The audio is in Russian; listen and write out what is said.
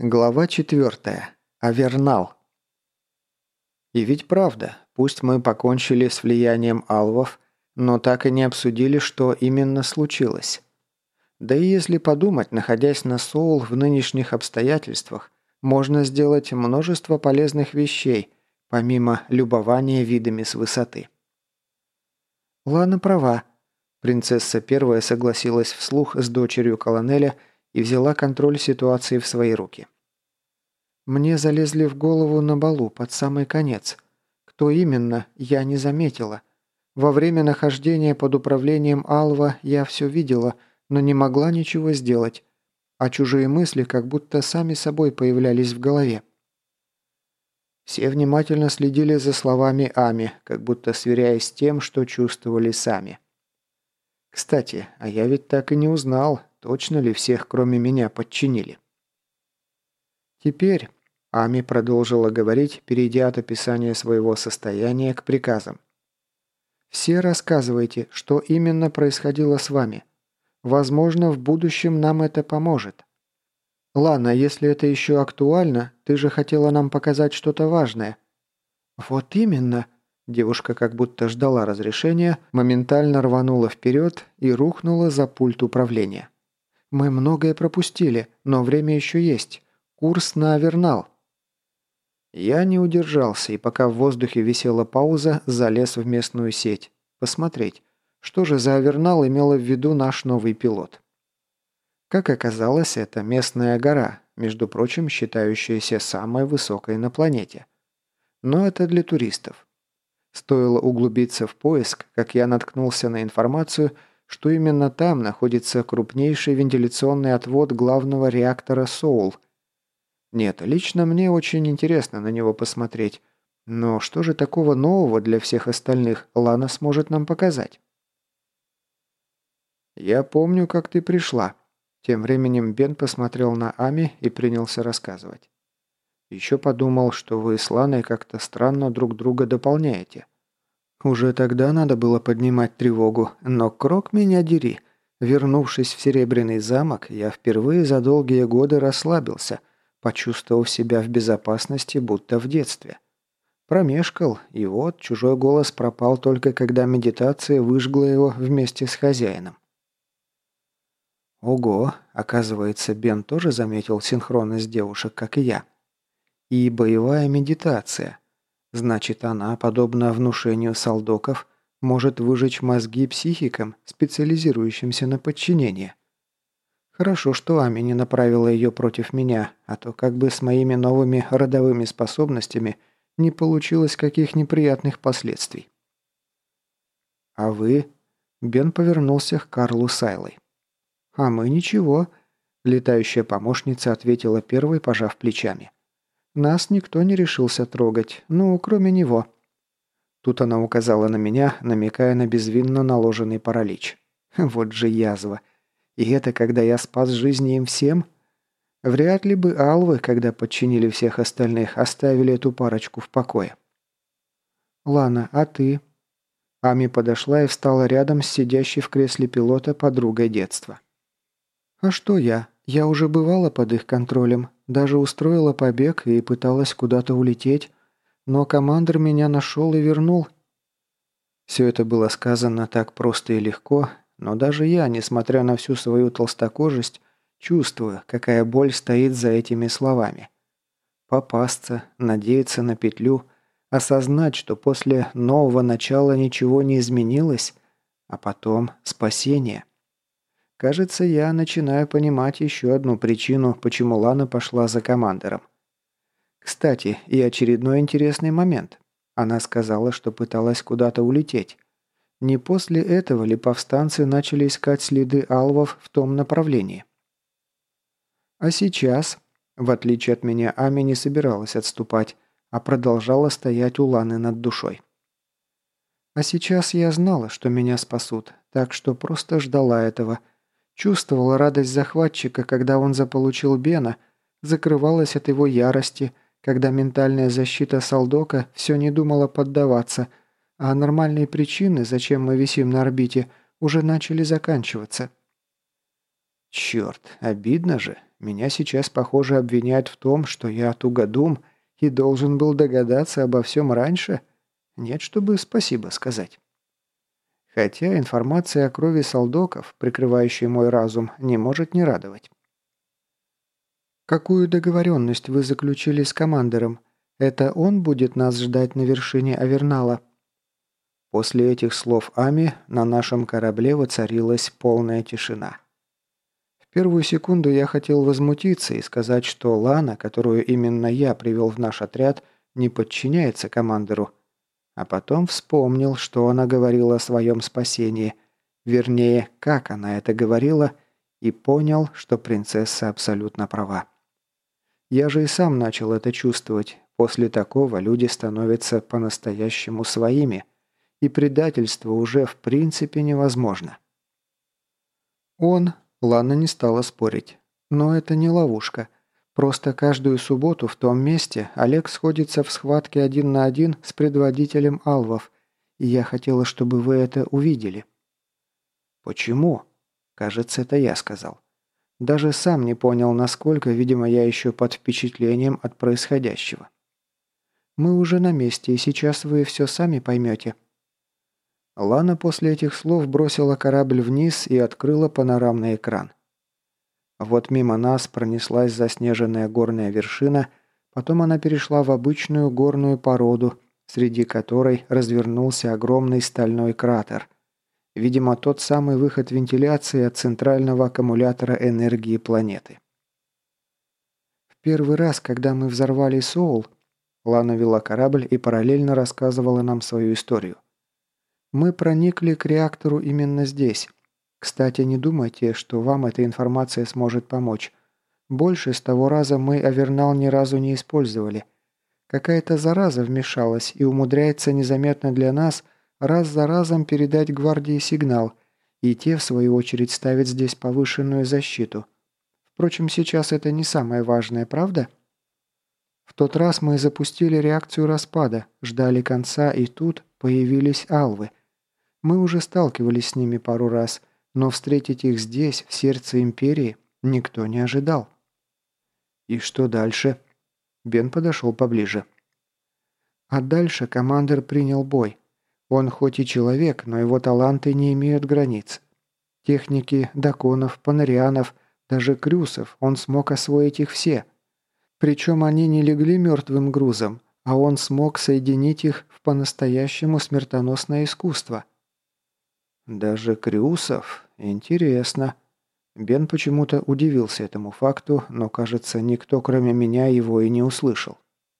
Глава четвертая. Авернал. И ведь правда, пусть мы покончили с влиянием алвов, но так и не обсудили, что именно случилось. Да и если подумать, находясь на Соул в нынешних обстоятельствах, можно сделать множество полезных вещей, помимо любования видами с высоты. Лана права. Принцесса первая согласилась вслух с дочерью колонеля – и взяла контроль ситуации в свои руки. Мне залезли в голову на балу под самый конец. Кто именно, я не заметила. Во время нахождения под управлением Алва я все видела, но не могла ничего сделать, а чужие мысли как будто сами собой появлялись в голове. Все внимательно следили за словами Ами, как будто сверяясь с тем, что чувствовали сами. Кстати, а я ведь так и не узнал, Точно ли всех, кроме меня, подчинили? Теперь Ами продолжила говорить, перейдя от описания своего состояния к приказам. «Все рассказывайте, что именно происходило с вами. Возможно, в будущем нам это поможет. Лана, если это еще актуально, ты же хотела нам показать что-то важное». «Вот именно», Девушка как будто ждала разрешения, моментально рванула вперед и рухнула за пульт управления. Мы многое пропустили, но время еще есть. Курс на Авернал». Я не удержался, и пока в воздухе висела пауза, залез в местную сеть. Посмотреть, что же за Авернал имела в виду наш новый пилот. Как оказалось, это местная гора, между прочим, считающаяся самой высокой на планете. Но это для туристов. Стоило углубиться в поиск, как я наткнулся на информацию – что именно там находится крупнейший вентиляционный отвод главного реактора «Соул». Нет, лично мне очень интересно на него посмотреть. Но что же такого нового для всех остальных Лана сможет нам показать? «Я помню, как ты пришла». Тем временем Бен посмотрел на Ами и принялся рассказывать. Еще подумал, что вы с Ланой как-то странно друг друга дополняете. Уже тогда надо было поднимать тревогу, но крок меня дери. Вернувшись в Серебряный замок, я впервые за долгие годы расслабился, почувствовав себя в безопасности, будто в детстве. Промешкал, и вот чужой голос пропал только когда медитация выжгла его вместе с хозяином. Ого, оказывается, Бен тоже заметил синхронность девушек, как и я. И боевая медитация – Значит, она, подобно внушению солдоков, может выжечь мозги психикам, специализирующимся на подчинении. Хорошо, что Ами не направила ее против меня, а то как бы с моими новыми родовыми способностями не получилось каких неприятных последствий. «А вы?» Бен повернулся к Карлу Сайлой. «А мы ничего», — летающая помощница ответила первой, пожав плечами. Нас никто не решился трогать, ну, кроме него». Тут она указала на меня, намекая на безвинно наложенный паралич. Вот же язва. И это когда я спас жизни им всем? Вряд ли бы алвы, когда подчинили всех остальных, оставили эту парочку в покое. «Лана, а ты?» Ами подошла и встала рядом с сидящей в кресле пилота подругой детства. «А что я? Я уже бывала под их контролем. Даже устроила побег и пыталась куда-то улететь, но командир меня нашел и вернул. Все это было сказано так просто и легко, но даже я, несмотря на всю свою толстокожесть, чувствую, какая боль стоит за этими словами. Попасться, надеяться на петлю, осознать, что после нового начала ничего не изменилось, а потом спасение. Кажется, я начинаю понимать еще одну причину, почему Лана пошла за командором. Кстати, и очередной интересный момент. Она сказала, что пыталась куда-то улететь. Не после этого ли повстанцы начали искать следы алвов в том направлении? А сейчас, в отличие от меня, Ами не собиралась отступать, а продолжала стоять у Ланы над душой. А сейчас я знала, что меня спасут, так что просто ждала этого – Чувствовала радость захватчика, когда он заполучил Бена, закрывалась от его ярости, когда ментальная защита Салдока все не думала поддаваться, а нормальные причины, зачем мы висим на орбите, уже начали заканчиваться. Черт, обидно же. меня сейчас, похоже, обвиняют в том, что я тугодум и должен был догадаться обо всем раньше? Нет, чтобы спасибо сказать. Хотя информация о крови солдоков, прикрывающей мой разум, не может не радовать. «Какую договоренность вы заключили с командором? Это он будет нас ждать на вершине Авернала?» После этих слов Ами на нашем корабле воцарилась полная тишина. В первую секунду я хотел возмутиться и сказать, что Лана, которую именно я привел в наш отряд, не подчиняется командору. А потом вспомнил, что она говорила о своем спасении. Вернее, как она это говорила, и понял, что принцесса абсолютно права. Я же и сам начал это чувствовать. После такого люди становятся по-настоящему своими, и предательство уже в принципе невозможно. Он, Лана не стала спорить, но это не ловушка. Просто каждую субботу в том месте Олег сходится в схватке один на один с предводителем Алвов, и я хотела, чтобы вы это увидели. Почему? Кажется, это я сказал. Даже сам не понял, насколько, видимо, я еще под впечатлением от происходящего. «Мы уже на месте, и сейчас вы все сами поймете». Лана после этих слов бросила корабль вниз и открыла панорамный экран. Вот мимо нас пронеслась заснеженная горная вершина, потом она перешла в обычную горную породу, среди которой развернулся огромный стальной кратер – Видимо, тот самый выход вентиляции от центрального аккумулятора энергии планеты. В первый раз, когда мы взорвали Соул, Лана вела корабль и параллельно рассказывала нам свою историю. Мы проникли к реактору именно здесь. Кстати, не думайте, что вам эта информация сможет помочь. Больше с того раза мы Авернал ни разу не использовали. Какая-то зараза вмешалась и умудряется незаметно для нас – раз за разом передать гвардии сигнал, и те, в свою очередь, ставят здесь повышенную защиту. Впрочем, сейчас это не самое важное, правда? В тот раз мы запустили реакцию распада, ждали конца, и тут появились алвы. Мы уже сталкивались с ними пару раз, но встретить их здесь, в сердце Империи, никто не ожидал. И что дальше? Бен подошел поближе. А дальше командир принял бой. Он хоть и человек, но его таланты не имеют границ. Техники даконов, панарианов, даже крюсов, он смог освоить их все. Причем они не легли мертвым грузом, а он смог соединить их в по-настоящему смертоносное искусство. Даже крюсов? Интересно. Бен почему-то удивился этому факту, но, кажется, никто кроме меня его и не услышал.